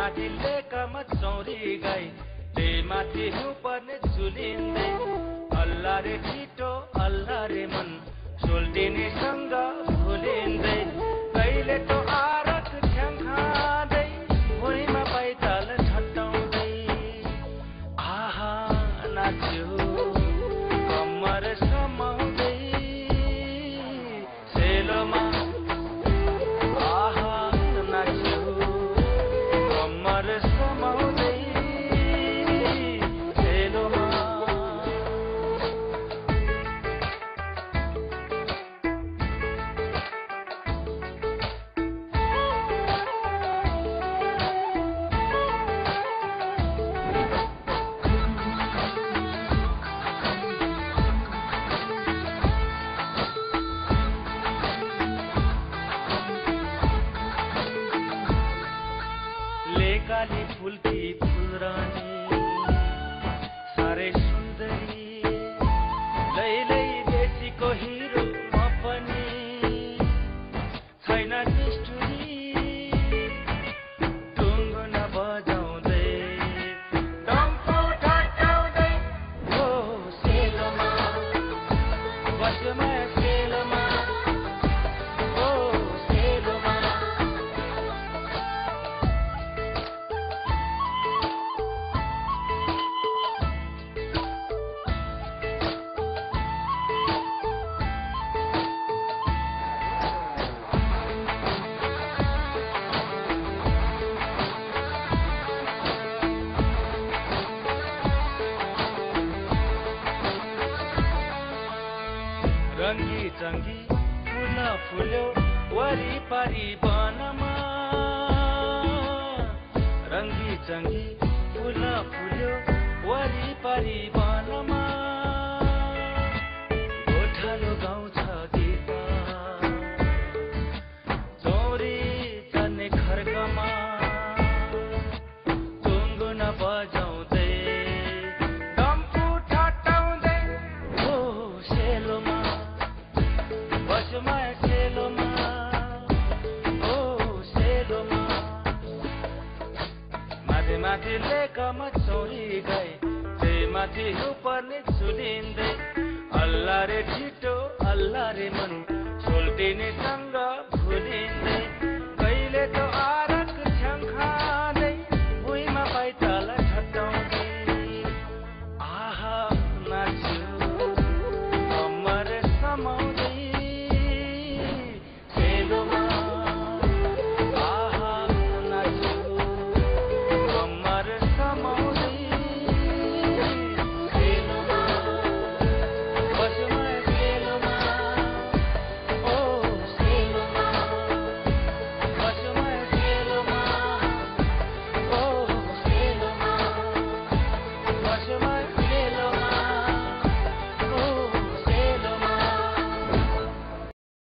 माथि लेख म चौरी गाई त्यही माथि पर्ने झुलिँदै रे छिटो अल्लाह रे मन सोल्टिनेसँग भुलिँदै कहिले त आरत ख्याङ्खाँदै भुइँमा पैताल छट्टाउँदै। आहा नाच्यो। back. रङ्गी चङ्गी फुल फुल्यो वरिपरि वनमा। रङ्गी चङ्गी फुल फुल्यो वरिपरि वनमा। साथीले कमक छोरी गए। त्यही माथि पर्ने सुनिँदै अल्लाह रे छिटो अल्लाह रे मन। छोल्टिने सँग भुलिँदै